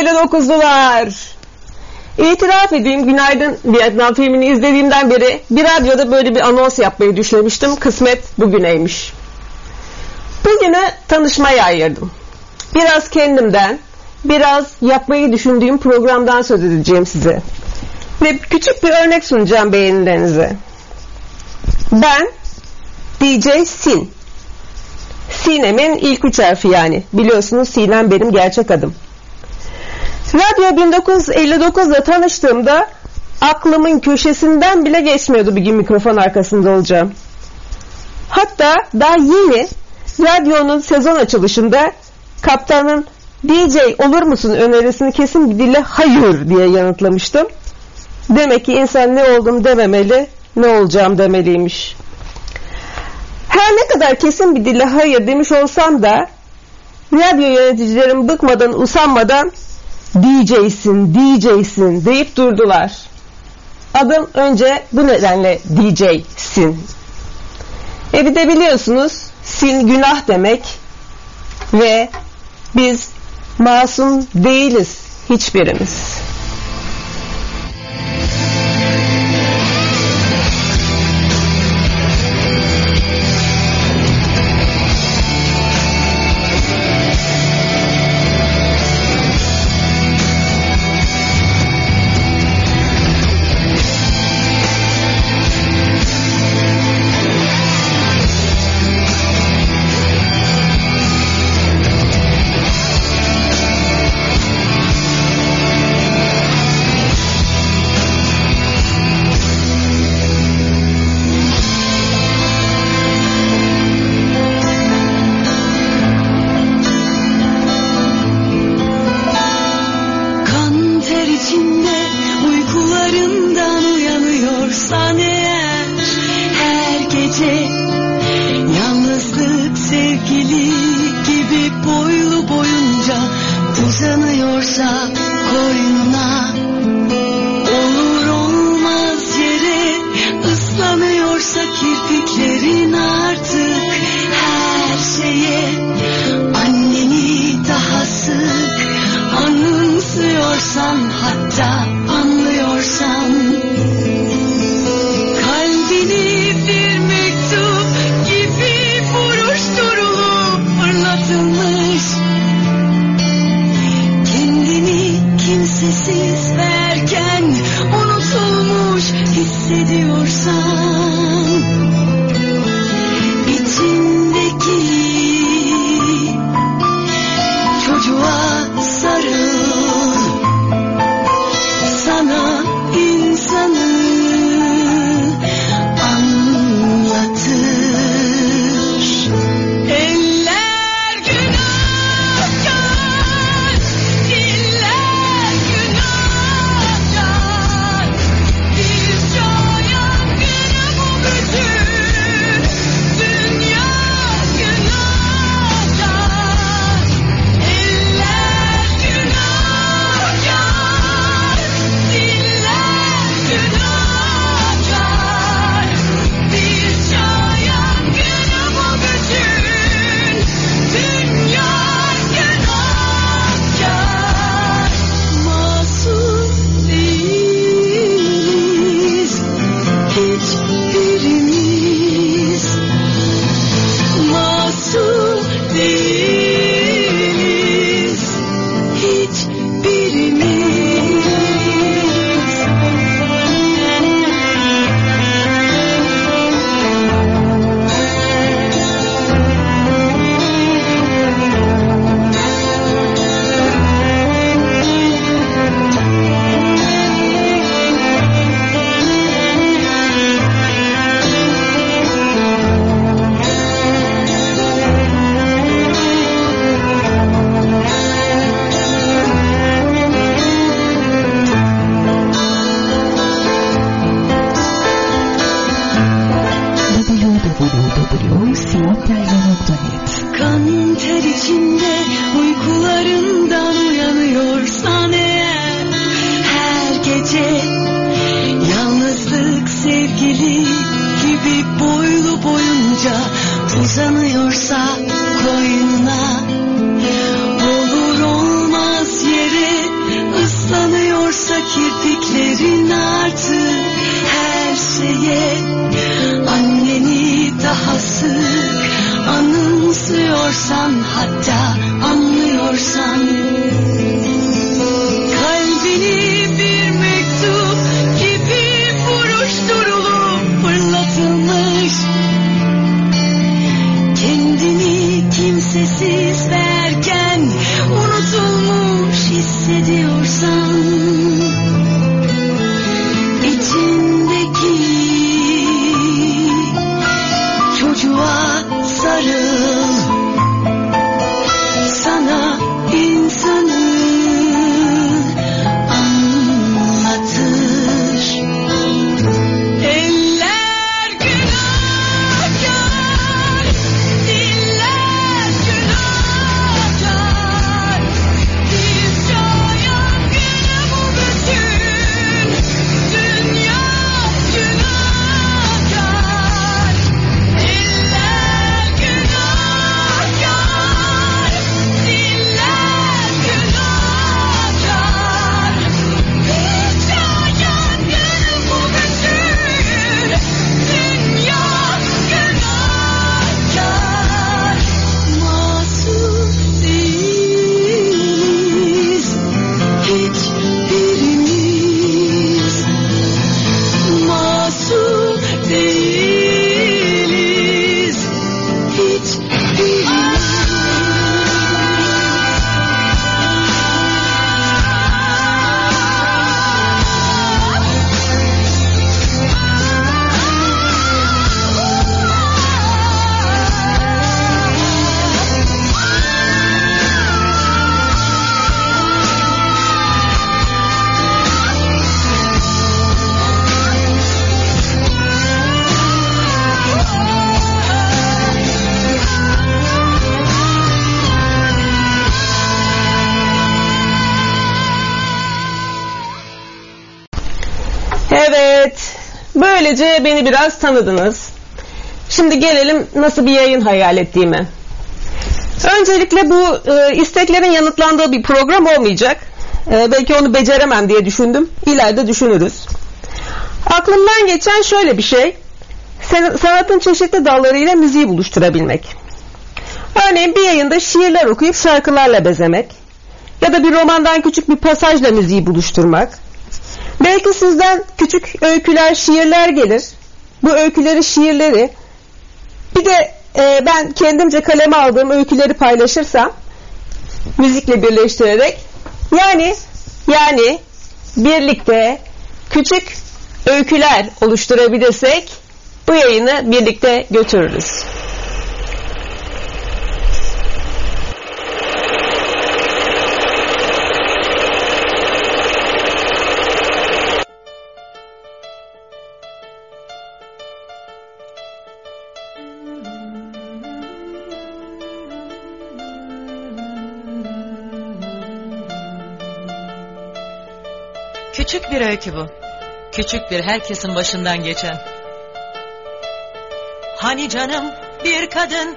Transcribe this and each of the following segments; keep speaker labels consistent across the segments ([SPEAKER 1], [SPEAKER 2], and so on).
[SPEAKER 1] Radyo 1959'lular. İtiraf edeyim günaydın Vietnam filmini izlediğimden beri bir radyoda böyle bir anons yapmayı düşünmüştüm. Kısmet bugüneymiş. Bugünü tanışmaya ayırdım. Biraz kendimden, biraz yapmayı düşündüğüm programdan söz edeceğim size. Ve küçük bir örnek sunacağım beğenilerinize. Ben DJ Sin. Sinem'in ilk üç harfi yani. Biliyorsunuz Sinem benim gerçek adım. Radyo 1959'da tanıştığımda aklımın köşesinden bile geçmiyordu bir gün mikrofon arkasında olacağım. Hatta daha yeni radyonun sezon açılışında kaptanın DJ olur musun önerisini kesin bir dille hayır diye yanıtlamıştım. Demek ki insan ne oldum dememeli, ne olacağım demeliymiş. Her ne kadar kesin bir dille hayır demiş olsam da radyo yöneticilerim bıkmadan usanmadan DJ'sin, DJ'sin deyip durdular. Adım önce bu nedenle DJ'sin. E bir de biliyorsunuz sin günah demek ve biz masum değiliz hiçbirimiz.
[SPEAKER 2] Uzanıyorsa
[SPEAKER 1] Beni biraz tanıdınız. Şimdi gelelim nasıl bir yayın hayal ettiğime. Öncelikle bu e, isteklerin yanıtlandığı bir program olmayacak. E, belki onu beceremem diye düşündüm. İleride düşünürüz. Aklımdan geçen şöyle bir şey. Sanatın çeşitli dallarıyla müziği buluşturabilmek. Örneğin bir yayında şiirler okuyup şarkılarla bezemek. Ya da bir romandan küçük bir pasajla müziği buluşturmak. Belki sizden küçük öyküler, şiirler gelir. Bu öyküleri, şiirleri bir de e, ben kendimce kaleme aldığım öyküleri paylaşırsam müzikle birleştirerek yani yani birlikte küçük öyküler oluşturabilirsek bu yayını birlikte götürürüz.
[SPEAKER 2] Küçük bir öykü bu. Küçük bir herkesin başından geçen. Hani canım bir kadın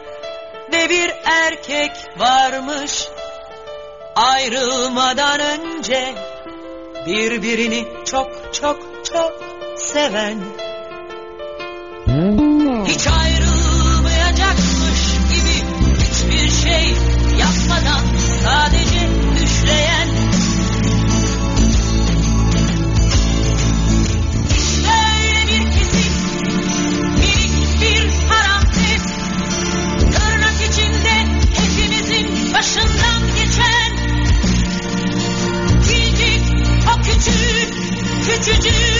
[SPEAKER 2] ve bir erkek varmış. Ayrılmadan önce birbirini çok çok çok seven. Hiç 狙击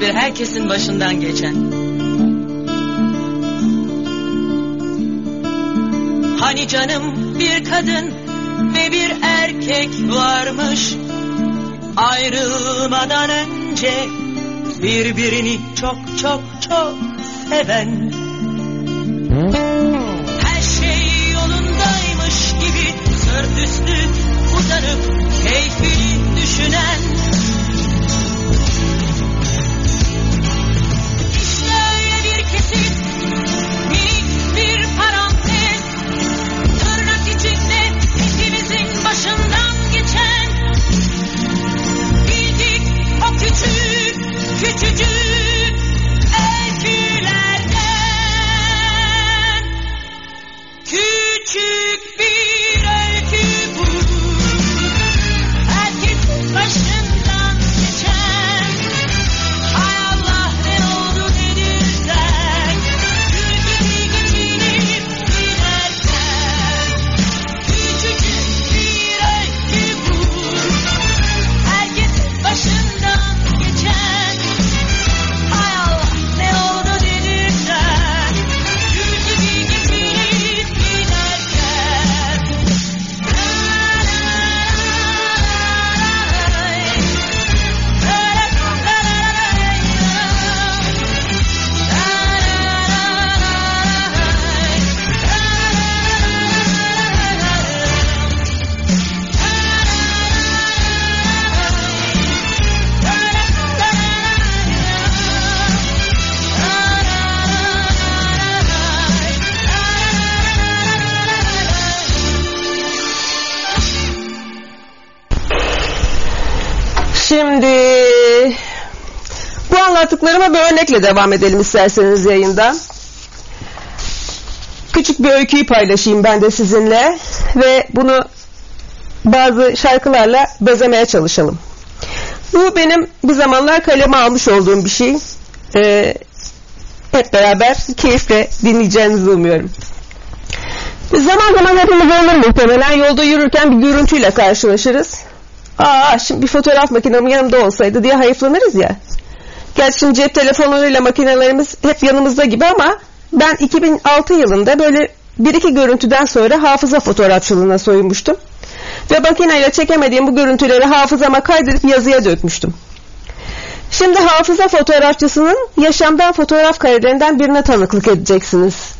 [SPEAKER 2] bir herkesin başından Hani canım bir kadın ve bir erkek varmış Ayrılmadan önce birbirini çok çok çok seven
[SPEAKER 3] anlattıklarıma bir örnekle devam edelim isterseniz yayında. Küçük bir öyküyü paylaşayım ben de sizinle ve bunu bazı şarkılarla bezemeye çalışalım. Bu benim bir zamanlar kaleme almış olduğum bir şey. Ee, hep beraber keyifle dinleyeceğinizi umuyorum. Zaman zaman hepimiz olur muhtemelen yolda yürürken bir görüntüyle karşılaşırız. Aa şimdi bir fotoğraf makinem yanımda olsaydı diye hayıflanırız ya. Gerçi şimdi cep telefonlarıyla makinelerimiz hep yanımızda gibi ama ben 2006 yılında böyle bir iki görüntüden sonra hafıza fotoğrafçılığına soyunmuştum. Ve makineyle çekemediğim bu görüntüleri hafızama kaydedip yazıya dökmüştüm. Şimdi hafıza fotoğrafçısının yaşamdan fotoğraf karelerinden birine tanıklık edeceksiniz.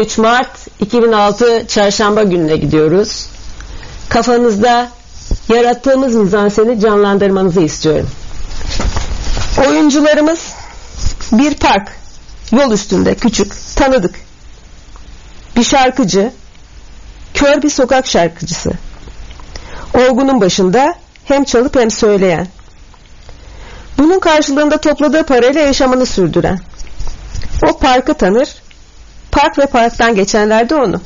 [SPEAKER 1] 13 Mart 2006 Çarşamba gününe gidiyoruz. Kafanızda yarattığımız mizanseni canlandırmanızı istiyorum. Oyuncularımız bir park, yol üstünde küçük, tanıdık. Bir şarkıcı, kör bir sokak şarkıcısı. Olgunun başında hem çalıp hem söyleyen. Bunun karşılığında topladığı parayla yaşamını sürdüren. O parkı tanır, park ve parktan geçenler de onu.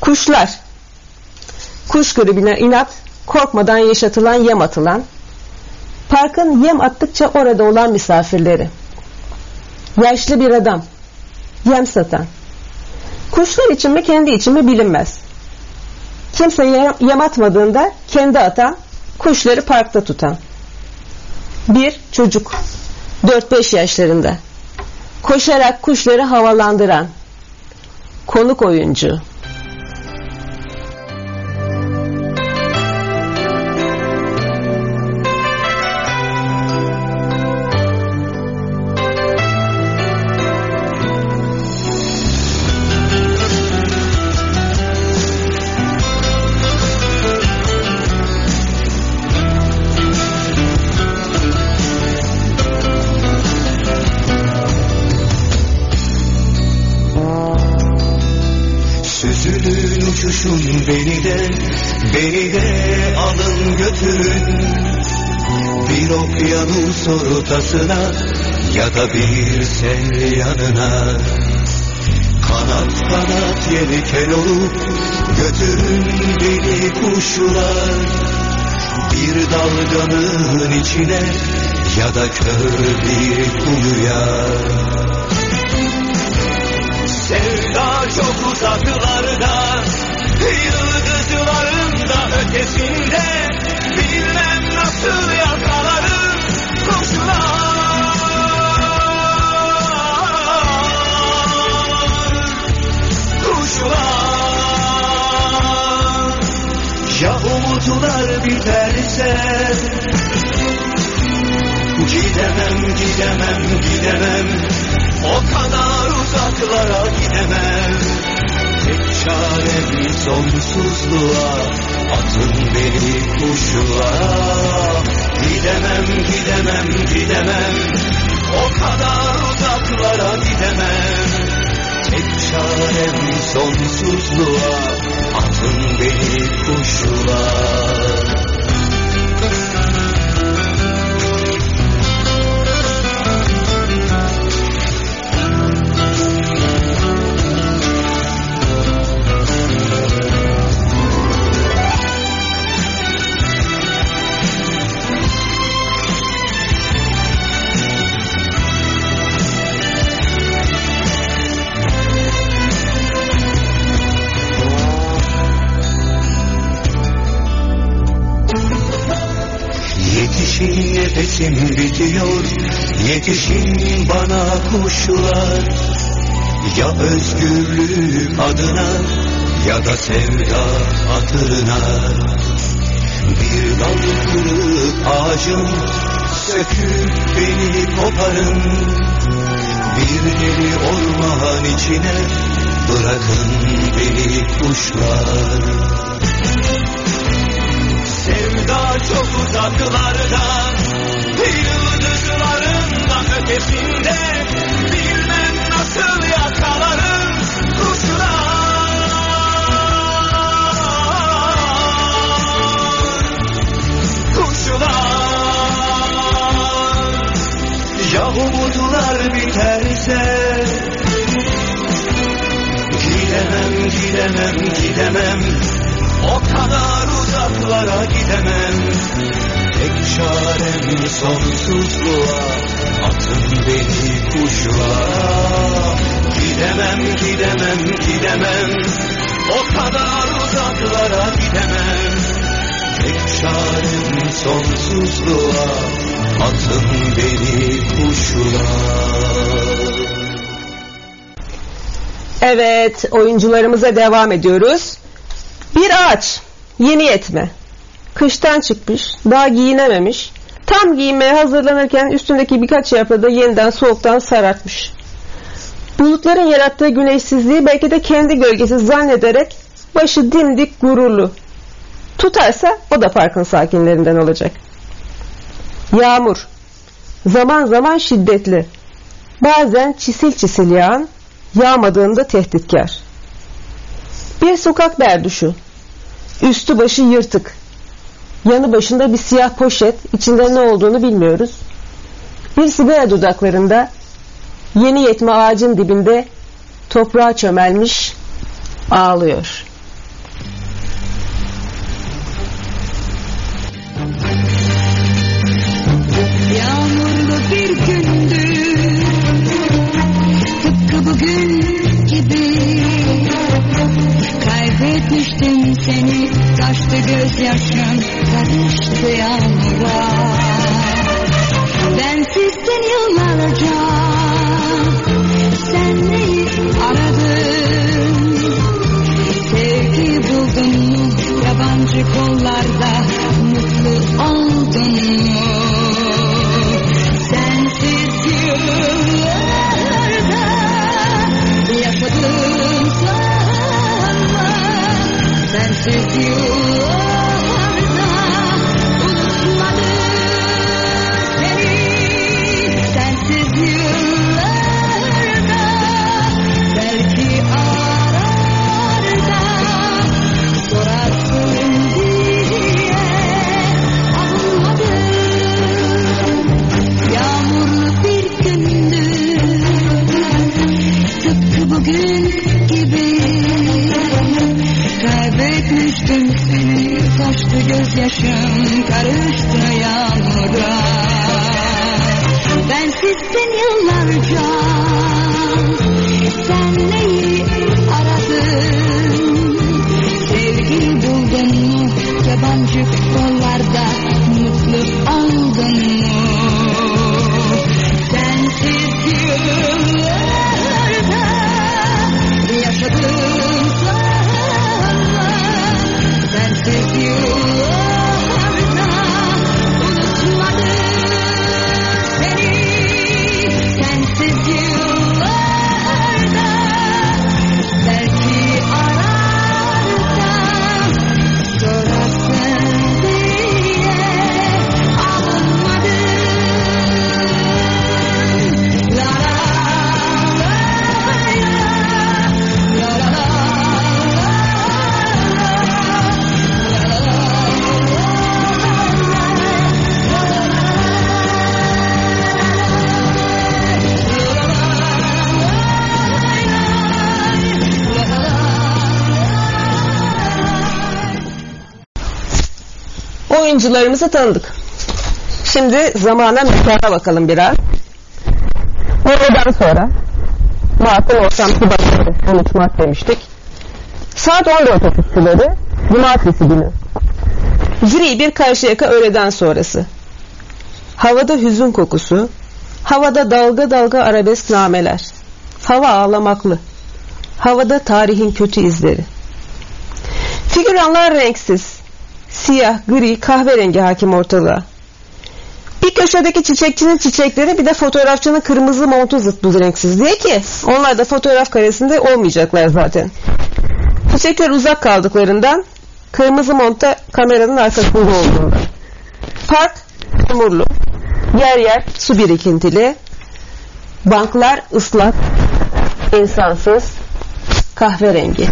[SPEAKER 1] Kuşlar. Kuş gribine inat, korkmadan yaşatılan yem atılan. Parkın yem attıkça orada olan misafirleri. Yaşlı bir adam. Yem satan. Kuşlar için mi kendi için mi bilinmez. Kimse yem, atmadığında kendi atan, kuşları parkta tutan. Bir çocuk. 4-5 yaşlarında. Koşarak kuşları havalandıran. Konuk oyuncu.
[SPEAKER 4] İçine Ya da kör bir kuyuya. Sevda çok uzaklarda Yıldızların da ötesinde Bilmem nasıl yakalarım sonsuzluğa Atın beni kuşluğa Gidemem, gidemem, gidemem. O kadar uzaklara gidemem. Tek çarem sonsuzluğa Atın beni kuşluğa Nefesim bitiyor Yetişin bana kuşlar. Ya özgürlük adına Ya da sevda hatırına. Bir dal kırık ağacım Söküp beni koparın. Bir deli orman içine Bırakın beni kuşlar. Sevda çok uzaklarda Yıldızların ötesinde Bilmem nasıl yakalarım kuşlar Kuşlar Ya umutlar biterse? Gidemem, gidemem, gidemem. O kadar uzaklara gidemem Tek çarem sonsuzluğa Atın beni kuşluğa Gidemem, gidemem, gidemem O kadar uzaklara gidemem Tek çarem sonsuzluğa Atın beni kuşluğa
[SPEAKER 1] Evet, oyuncularımıza devam ediyoruz. Bir ağaç, yeni yetme. Kıştan çıkmış, daha giyinememiş. Tam giyinmeye hazırlanırken üstündeki birkaç yaprağı da yeniden soğuktan sarartmış. Bulutların yarattığı güneşsizliği belki de kendi gölgesi zannederek başı dimdik gururlu. Tutarsa o da parkın sakinlerinden olacak. Yağmur. Zaman zaman şiddetli. Bazen çisil çisil yağan, yağmadığında tehditkar. Bir sokak berduşu. Üstü başı yırtık. Yanı başında bir siyah poşet, içinde ne olduğunu bilmiyoruz. Bir sigara dudaklarında, yeni yetme ağacın dibinde toprağa çömelmiş, ağlıyor.
[SPEAKER 2] Yağmurlu bir gündü Tıpkı bugün gibi Kaybetmiştim seni Taştı gözyaşım Karıştı yağmura Bensizsin yıllarca Sen neyi aradın? Sevgi buldun mu Yabancı kollarda Mutlu oldun mu
[SPEAKER 1] Oyuncularımızı tanıdık. Şimdi zamana mekana bakalım biraz. Öğleden sonra Mart'ın ortam Şubat'ı 13 Mart demiştik. Saat 14.30 suları Cumartesi günü. Gri bir Karşıyaka öğleden sonrası. Havada hüzün kokusu, havada dalga dalga arabesk nameler. Hava ağlamaklı. Havada tarihin kötü izleri. Figüranlar renksiz. Siyah, gri, kahverengi hakim ortalığa. Bir köşedeki çiçekçinin çiçekleri bir de fotoğrafçının kırmızı montu zıt bu renksiz diye ki onlar da fotoğraf karesinde olmayacaklar zaten. Çiçekler uzak kaldıklarından kırmızı montta kameranın arkasında olduğunda. Park çamurlu. Yer yer su birikintili. Banklar ıslak. insansız. Kahverengi.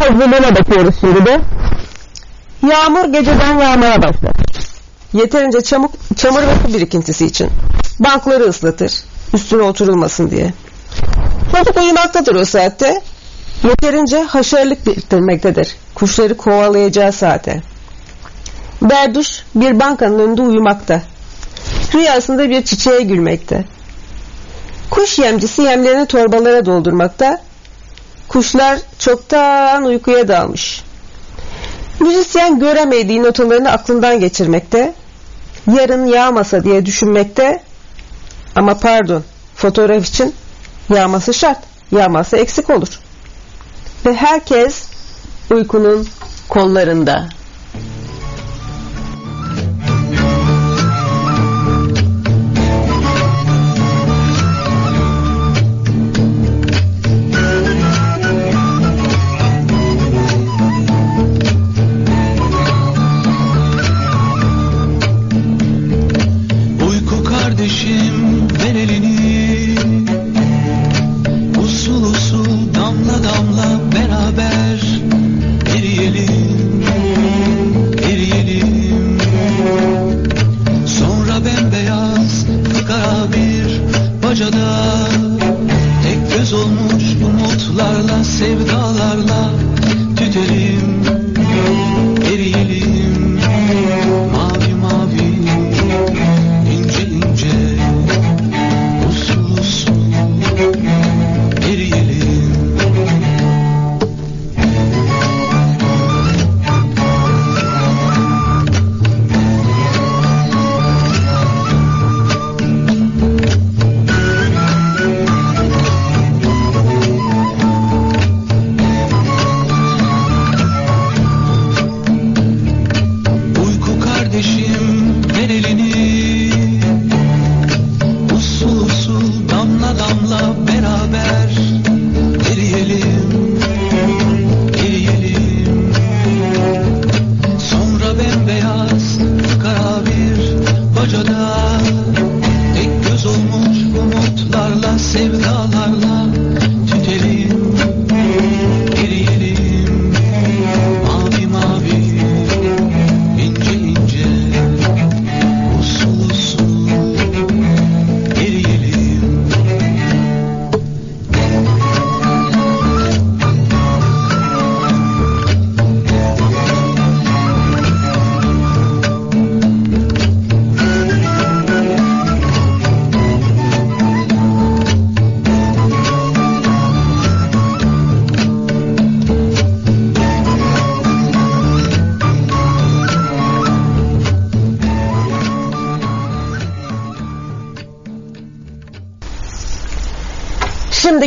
[SPEAKER 1] Hazırlığına bakıyoruz şimdi de. Yağmur geceden yağmaya başlar. Yeterince çamuk, çamur ve su birikintisi için. Bankları ıslatır. Üstüne oturulmasın diye. Çocuk uyumaktadır o saatte. Yeterince haşarlık biriktirmektedir. Kuşları kovalayacağı saate. Berduş bir bankanın önünde uyumakta. Rüyasında bir çiçeğe gülmekte. Kuş yemcisi yemlerini torbalara doldurmakta. Kuşlar çoktan uykuya dalmış. Müzisyen göremediği notalarını aklından geçirmekte. Yarın yağmasa diye düşünmekte. Ama pardon, fotoğraf için yağması şart. Yağmazsa eksik olur. Ve herkes uykunun kollarında.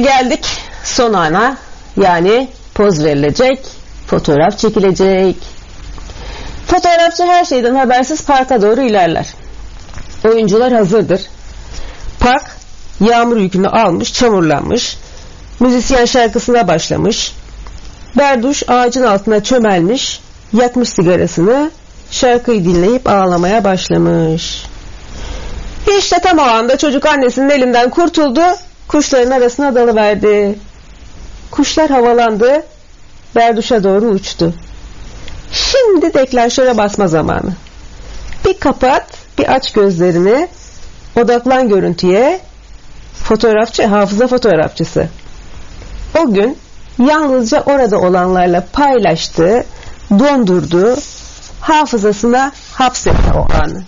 [SPEAKER 1] Geldik son ana yani poz verilecek, fotoğraf çekilecek. Fotoğrafçı her şeyden habersiz parka doğru ilerler. Oyuncular hazırdır. Park yağmur yükünü almış, çamurlanmış. Müzisyen şarkısına başlamış. Berduş ağacın altına çömelmiş, yakmış sigarasını, şarkıyı dinleyip ağlamaya başlamış. İşte tam o anda çocuk annesinin elinden kurtuldu, kuşların arasına dalıverdi. Kuşlar havalandı, Berduş'a doğru uçtu. Şimdi deklanşöre basma zamanı. Bir kapat, bir aç gözlerini, odaklan görüntüye, fotoğrafçı, hafıza fotoğrafçısı. O gün yalnızca orada olanlarla paylaştı, dondurdu, hafızasına hapsetti o anı.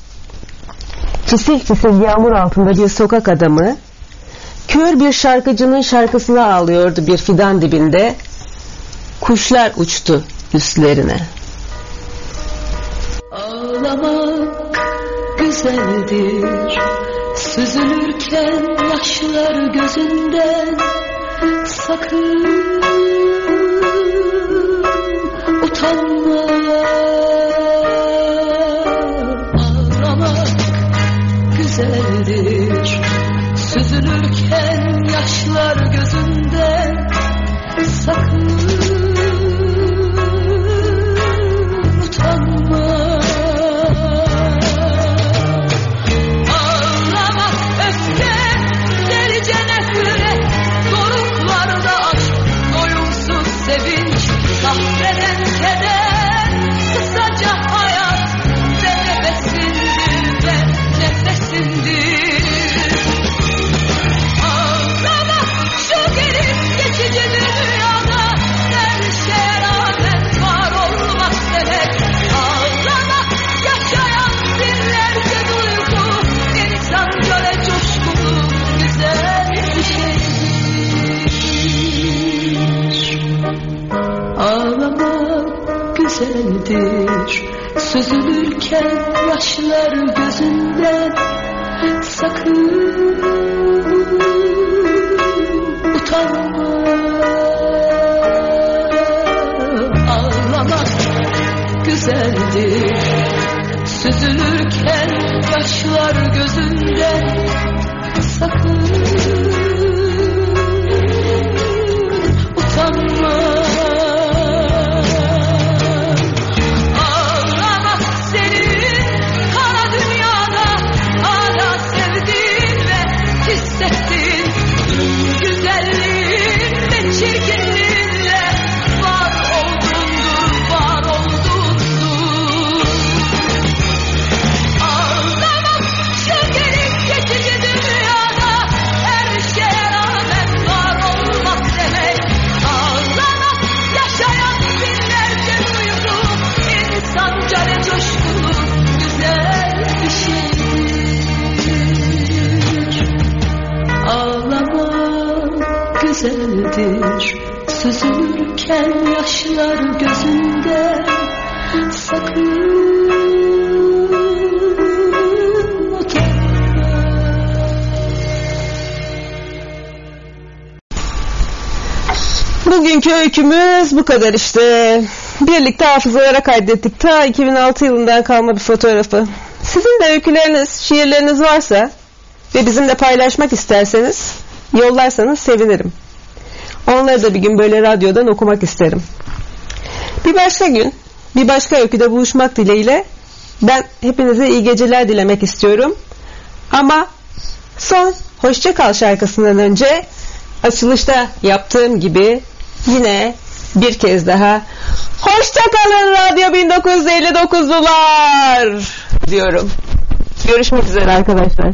[SPEAKER 1] Çisil çisil yağmur altında bir sokak adamı, kör bir şarkıcının şarkısını ağlıyordu bir fidan dibinde. Kuşlar uçtu üstlerine.
[SPEAKER 2] Ağlamak güzeldir Süzülürken yaşlar gözünden Sakın utanma Ağlamak güzeldir Süzülürken yaşlar gözünden
[SPEAKER 1] öykümüz bu kadar işte. Birlikte hafızalara kaydettik. Ta 2006 yılından kalma bir fotoğrafı. Sizin de öyküleriniz, şiirleriniz varsa ve bizimle paylaşmak isterseniz yollarsanız sevinirim. Onları da bir gün böyle radyodan okumak isterim. Bir başka gün, bir başka öyküde buluşmak dileğiyle ben hepinize iyi geceler dilemek istiyorum. Ama
[SPEAKER 5] son Hoşça Kal şarkısından önce açılışta yaptığım gibi yine bir kez daha hoşçakalın Radyo 1959'lular diyorum. Görüşmek üzere arkadaşlar.